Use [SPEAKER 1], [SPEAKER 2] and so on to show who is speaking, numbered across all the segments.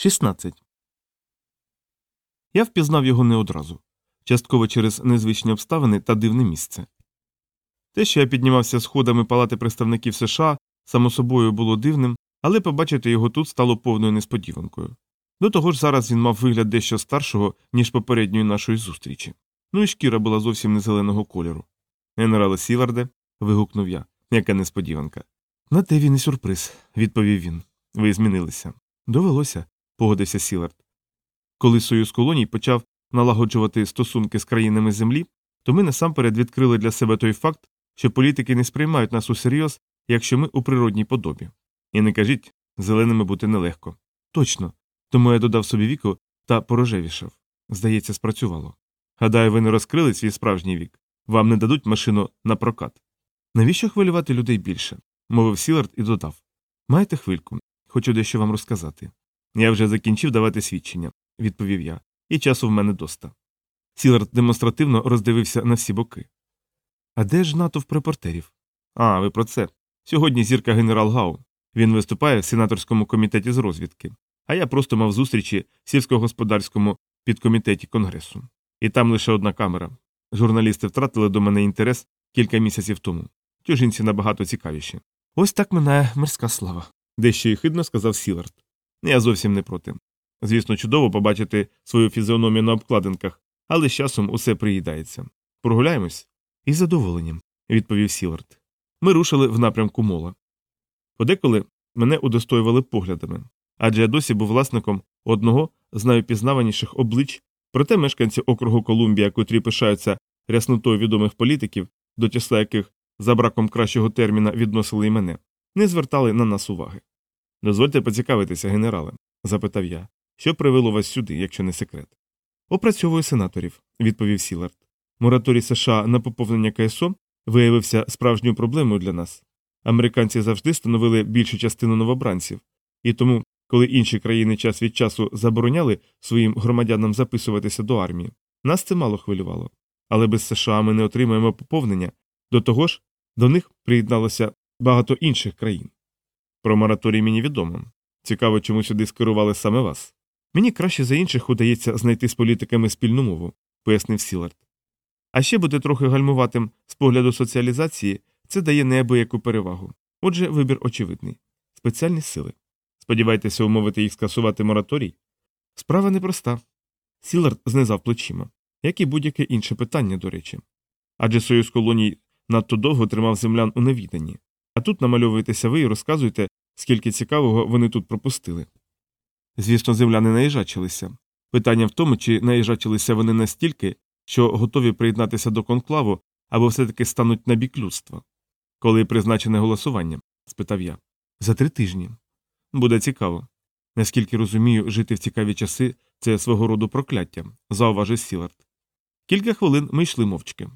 [SPEAKER 1] 16. Я впізнав його не одразу, частково через незвичні обставини та дивне місце. Те, що я піднімався сходами палати представників США, само собою було дивним, але побачити його тут стало повною несподіванкою. До того ж, зараз він мав вигляд дещо старшого, ніж попередньої нашої зустрічі. Ну і шкіра була зовсім не зеленого кольору. Генерале Сіларде, вигукнув я, яка несподіванка. На те він і сюрприз, відповів він. Ви змінилися. Довелося, погодився Сілард. Коли Союз колоній почав налагоджувати стосунки з країнами Землі, то ми насамперед відкрили для себе той факт, що політики не сприймають нас усерйоз, якщо ми у природній подобі. І не кажіть, зеленими бути нелегко. Точно. Тому я додав собі віку та порожевішав. Здається, спрацювало. Гадаю, ви не розкрили свій справжній вік. Вам не дадуть машину на прокат. Навіщо хвилювати людей більше? мовив Сілард і додав. Маєте хвильку, хочу дещо вам розказати. Я вже закінчив давати свідчення, відповів я, і часу в мене доста. Сілард демонстративно роздивився на всі боки. А де ж натовп репортерів? А, ви про це. Сьогодні зірка генерал Гау. Він виступає в сенаторському комітеті з розвідки, а я просто мав зустрічі в сільськогосподарському підкомітеті Конгресу. І там лише одна камера. Журналісти втратили до мене інтерес кілька місяців тому. Чужинці набагато цікавіші. Ось так минає мирська слава. Дещо єхидно сказав Сілард. Я зовсім не проти. Звісно, чудово побачити свою фізіономію на обкладинках, але з часом усе приїдається. Прогуляємось? Із задоволенням, відповів Сілард. Ми рушили в напрямку мола. Подеколи мене удостоювали поглядами, адже я досі був власником одного з найопізнаваніших облич, проте мешканці округу Колумбія, котрі пишаються ряснотою відомих політиків, до числа яких за браком кращого терміна відносили і мене, не звертали на нас уваги. Дозвольте поцікавитися, генерале, запитав я, що привело вас сюди, якщо не секрет. Опрацьовую сенаторів, відповів Сілард. Мораторій США на поповнення КСО виявився справжньою проблемою для нас. Американці завжди становили більшу частину новобранців, і тому, коли інші країни час від часу забороняли своїм громадянам записуватися до армії, нас це мало хвилювало. Але без США ми не отримаємо поповнення, до того ж, до них приєдналося багато інших країн. Про мораторій мені відомо. Цікаво, чому сюди скерували саме вас. Мені краще за інших удається знайти з політиками спільну мову, пояснив Сілард. А ще бути трохи гальмуватим з погляду соціалізації це дає неабияку перевагу. Отже, вибір очевидний спеціальні сили. Сподівайтеся умовити їх скасувати мораторій? Справа непроста. Сілард знизав плечима, як і будь-яке інше питання, до речі. Адже союз колоній надто довго тримав землян у невіданні, а тут намальовуєтеся ви і розказуєте, скільки цікавого вони тут пропустили. Звісно, земляни наїжачилися. Питання в тому, чи наїжачилися вони настільки, що готові приєднатися до конклаву або все таки стануть на бік людства. Коли призначене голосування? спитав я. За три тижні. Буде цікаво. Наскільки розумію, жити в цікаві часи це свого роду прокляття, зауважив Сілард. Кілька хвилин ми йшли мовчки.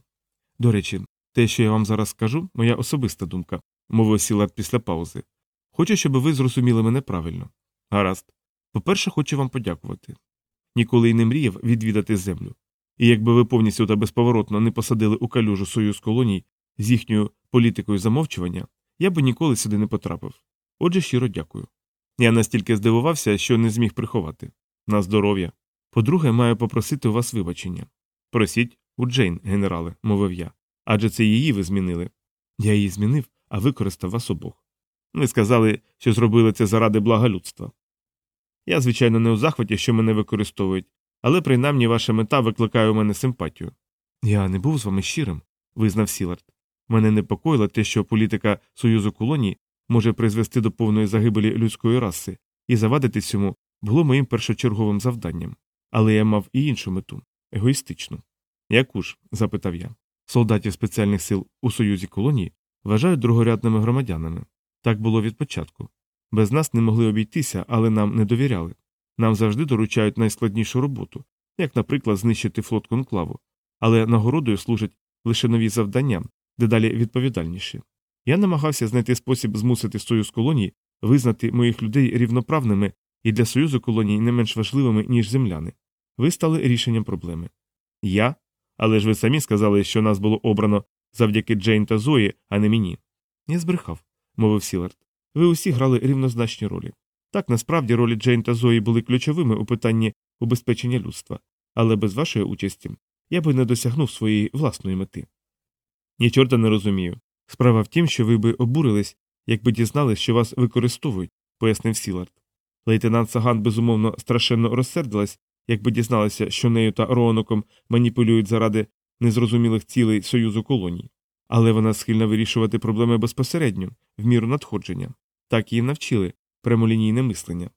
[SPEAKER 1] До речі, те, що я вам зараз скажу, моя особиста думка, мовив Сілард після паузи. Хочу, щоб ви зрозуміли мене правильно. Гаразд. По-перше, хочу вам подякувати. Ніколи й не мріяв відвідати землю. І якби ви повністю та безповоротно не посадили у калюжу союз колоній з їхньою політикою замовчування, я би ніколи сюди не потрапив. Отже, щиро дякую. Я настільки здивувався, що не зміг приховати. На здоров'я. По-друге, маю попросити у вас вибачення. Просіть у Джейн, генерале, мовив я. Адже це її ви змінили. Я її змінив, а використав вас обох. Ви сказали, що зробили це заради блага людства. Я, звичайно, не у захваті, що мене використовують, але принаймні ваша мета викликає у мене симпатію. Я не був з вами щирим, визнав Сілард. Мене непокоїло те, що політика Союзу колоній може призвести до повної загибелі людської раси, і завадити цьому було моїм першочерговим завданням. Але я мав і іншу мету егоїстичну. Яку ж? запитав я. Солдатів спеціальних сил у Союзі колонії вважають другорядними громадянами. Так було від початку. Без нас не могли обійтися, але нам не довіряли. Нам завжди доручають найскладнішу роботу, як, наприклад, знищити флот конклаву, але нагородою служать лише нові завдання, дедалі відповідальніші. Я намагався знайти спосіб змусити союз колоній визнати моїх людей рівноправними і для союзу колоній не менш важливими, ніж земляни. Ви стали рішенням проблеми. Я? Але ж ви самі сказали, що нас було обрано завдяки Джейн та Зої, а не мені. Я збрехав, мовив Сілард. Ви усі грали рівнозначні ролі. Так, насправді ролі Джейн та Зої були ключовими у питанні убезпечення людства, але без вашої участі я би не досягнув своєї власної мети. Ні чорта не розумію. Справа в тім, що ви би обурились, якби дізнались, що вас використовують, пояснив Сілард. Лейтенант Саган безумовно страшенно розсердилась, якби дізналася, що нею та Роаноком маніпулюють заради незрозумілих цілей Союзу колоній. Але вона схильна вирішувати проблеми безпосередньо, в міру надходження. Так її навчили прямолінійне мислення.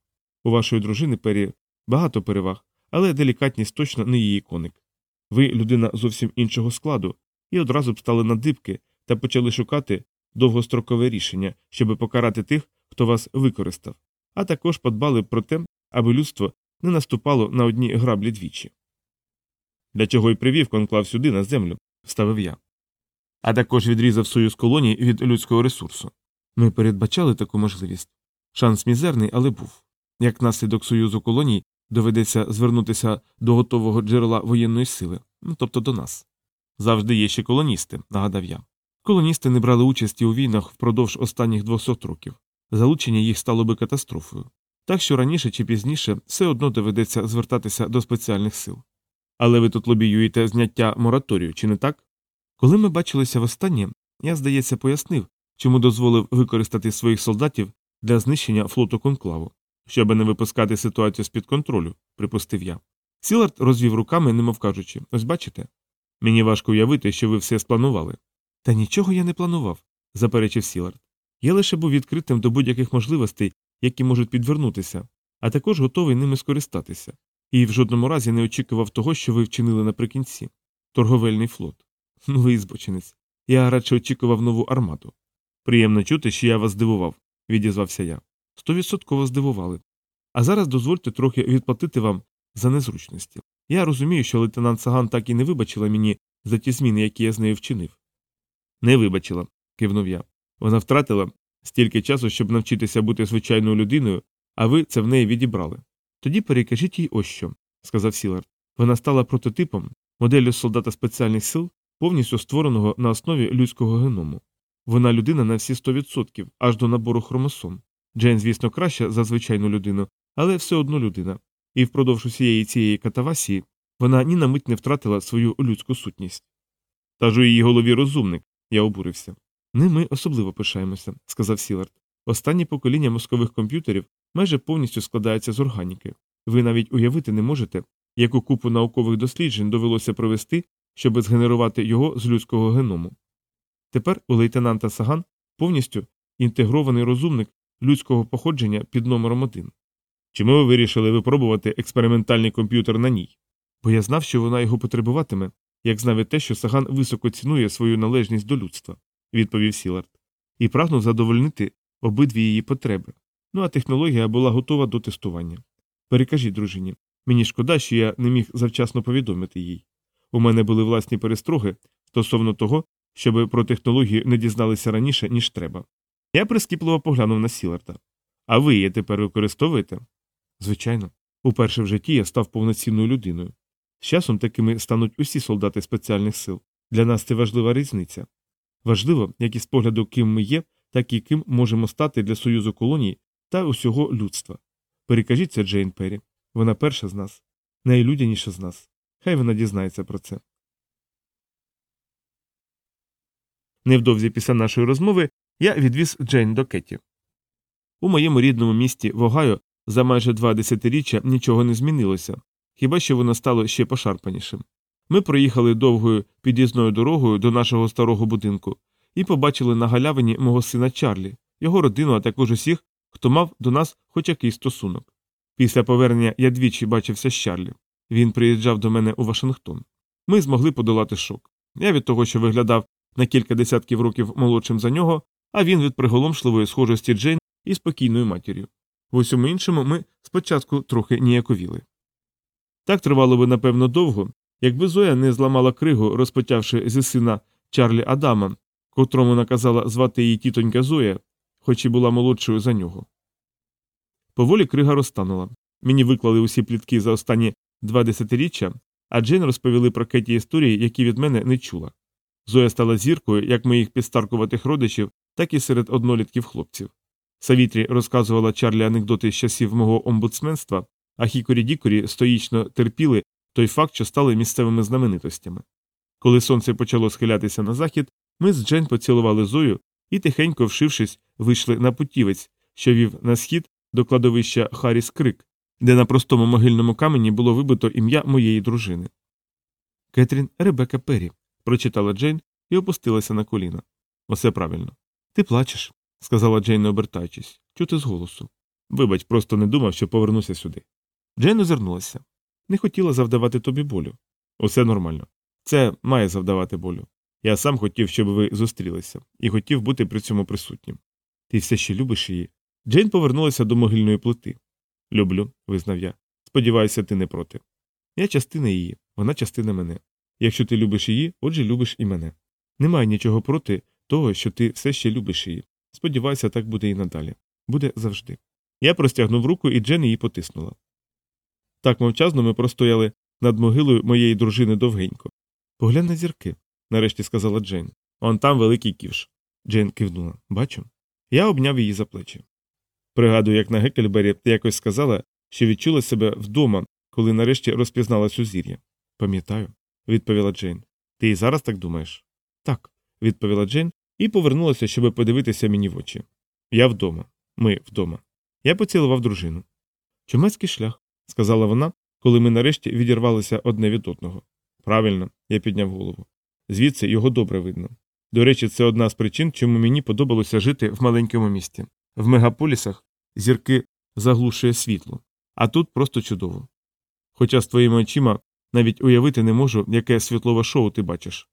[SPEAKER 1] У вашої дружини Пері багато переваг, але делікатність точно не її коник. Ви людина зовсім іншого складу, і одразу б стали на дибки та почали шукати довгострокове рішення, щоб покарати тих, хто вас використав, а також подбали про те, аби людство не наступало на одні граблі двічі. Для чого й привів конклав сюди на землю, вставив я. А також відрізав союз колоній від людського ресурсу. Ми передбачали таку можливість. Шанс мізерний, але був. Як наслідок союзу колоній доведеться звернутися до готового джерела воєнної сили, ну тобто до нас. Завжди є ще колоністи, нагадав я. Колоністи не брали участі у війнах впродовж останніх 200 років. Залучення їх стало би катастрофою. Так що раніше чи пізніше все одно доведеться звертатися до спеціальних сил. Але ви тут лобіюєте зняття мораторію, чи не так? Коли ми бачилися востаннє, я, здається, пояснив, чому дозволив використати своїх солдатів для знищення флоту конклаву, щоб не випускати ситуацію з під контролю, припустив я. Сілард розвів руками, немов кажучи, ось бачите. Мені важко уявити, що ви все спланували. Та нічого я не планував, заперечив Сілард. Я лише був відкритим до будь-яких можливостей, які можуть підвернутися, а також готовий ними скористатися, і в жодному разі не очікував того, що ви вчинили наприкінці торговельний флот. Ну, ви збоченець. Я радше очікував нову армаду. Приємно чути, що я вас здивував, відізвався я. Стовідсотково здивували. А зараз дозвольте трохи відплатити вам за незручності. Я розумію, що лейтенант Саган так і не вибачила мені за ті зміни, які я з нею вчинив. Не вибачила, кивнув я. Вона втратила стільки часу, щоб навчитися бути звичайною людиною, а ви це в неї відібрали. Тоді перекажіть їй ось що, сказав Сілард. Вона стала прототипом, моделлю солдата спеціальних сил, повністю створеного на основі людського геному. Вона людина на всі 100%, аж до набору хромосом. Джейн, звісно, краща за звичайну людину, але все одно людина. І впродовж усієї цієї катавасії вона ні на мить не втратила свою людську сутність. Та ж у її голові розумник, я обурився. Не ми особливо пишаємося, сказав Сілард. Останнє покоління мозкових комп'ютерів майже повністю складається з органіки. Ви навіть уявити не можете, яку купу наукових досліджень довелося провести, щоб згенерувати його з людського геному. Тепер у лейтенанта Саган повністю інтегрований розумник людського походження під номером один. Чому ви вирішили випробувати експериментальний комп'ютер на ній? Бо я знав, що вона його потребуватиме, як знав і те, що Саган високо цінує свою належність до людства, відповів Сілард, і прагнув задовольнити обидві її потреби. Ну а технологія була готова до тестування. Перекажіть, дружині, мені шкода, що я не міг завчасно повідомити їй. У мене були власні перестроги стосовно того, щоб про технологію не дізналися раніше, ніж треба. Я прискіпливо поглянув на Сіларда. А ви її тепер використовуєте? Звичайно, уперше в житті я став повноцінною людиною. З часом такими стануть усі солдати спеціальних сил. Для нас це важлива різниця. Важливо, як із погляду, ким ми є, так і ким можемо стати для союзу колоній та усього людства. Перекажіть це Джейн Перрі. Вона перша з нас, найлюдяніша з нас. Хай вона дізнається про це. Невдовзі після нашої розмови я відвіз Джейн до Кетті. У моєму рідному місті в за майже два десятиріччя нічого не змінилося, хіба що воно стало ще пошарпанішим. Ми проїхали довгою під'їзною дорогою до нашого старого будинку і побачили на галявині мого сина Чарлі, його родину, а також усіх, хто мав до нас хоч якийсь стосунок. Після повернення я двічі бачився з Чарлі. Він приїжджав до мене у Вашингтон. Ми змогли подолати шок. Я від того, що виглядав на кілька десятків років молодшим за нього, а він від приголомшливої схожості Джейн і спокійною матір'ю. В усьому іншому ми спочатку трохи ніяковіли. Так тривало би, напевно, довго, якби Зоя не зламала кригу, розпотявши зі сина Чарлі Адама, котрому наказала звати її тітонька Зоя, хоч і була молодшою за нього. Поволі крига розтанула. Мені виклали усі плітки за останні два десятиріччя, а Джейн розповіли про Кеті історії, які від мене не чула. Зоя стала зіркою як моїх підстаркуватих родичів, так і серед однолітків хлопців. Савітрі розказувала Чарлі анекдоти з часів мого омбудсменства, а Хікорі Дікорі стоїчно терпіли той факт, що стали місцевими знаменитостями. Коли сонце почало схилятися на захід, ми з Джен поцілували Зою і, тихенько вшившись, вийшли на путівець, що вів на схід до кладовища Харріс Крик, де на простому могильному камені було вибито ім'я моєї дружини. Кетрін Ребека Перрі, прочитала Джейн і опустилася на коліна. Усе правильно. Ти плачеш, сказала Джейн, не обертаючись, чути з голосу. Вибач, просто не думав, що повернуся сюди. Джейн озирнулася. Не хотіла завдавати тобі болю. Усе нормально. Це має завдавати болю. Я сам хотів, щоб ви зустрілися, і хотів бути при цьому присутнім. Ти все ще любиш її. Джейн повернулася до могильної плити. Люблю, визнав я. Сподіваюся, ти не проти. Я частина її, вона частина мене. Якщо ти любиш її, отже любиш і мене. Немає нічого проти того, що ти все ще любиш її. Сподіваюся, так буде і надалі. Буде завжди. Я простягнув руку, і Джен її потиснула. Так мовчазно ми простояли над могилою моєї дружини довгенько. Поглянь на зірки, нарешті сказала Джейн. Он там великий ківш. Джейн кивнула. Бачу. Я обняв її за плечі. Пригадую, як на Гекельбері ти якось сказала, що відчула себе вдома, коли нарешті розпізнала сузір'я. Пам'ятаю, відповіла Джейн. Ти і зараз так думаєш? Так, відповіла Джейн і повернулася, щоб подивитися мені в очі. Я вдома. Ми вдома. Я поцілував дружину. Чумацький шлях, сказала вона, коли ми нарешті відірвалися одне від одного. Правильно, я підняв голову. Звідси його добре видно. До речі, це одна з причин, чому мені подобалося жити в маленькому місті. В мегаполісах зірки заглушує світло, а тут просто чудово. Хоча з твоїми очима навіть уявити не можу, яке світлове шоу ти бачиш.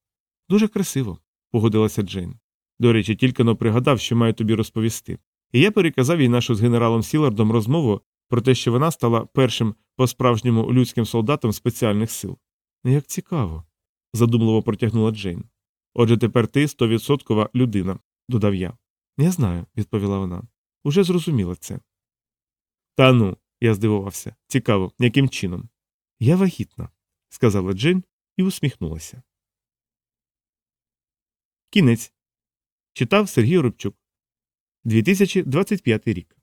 [SPEAKER 1] Дуже красиво, погодилася Джейн. До речі, тільки но пригадав, що маю тобі розповісти. І я переказав їй нашу з генералом Сілардом розмову про те, що вона стала першим по справжньому людським солдатом спеціальних сил. Як цікаво, задумливо протягнула Джейн. Отже, тепер ти стовідсоткова людина, додав я. Я знаю, відповіла вона. Уже зрозуміла це. Та ну, я здивувався. Цікаво, яким чином? Я вагітна, сказала Джейн і усміхнулася. Кінець. Читав Сергій Рубчук. 2025 рік.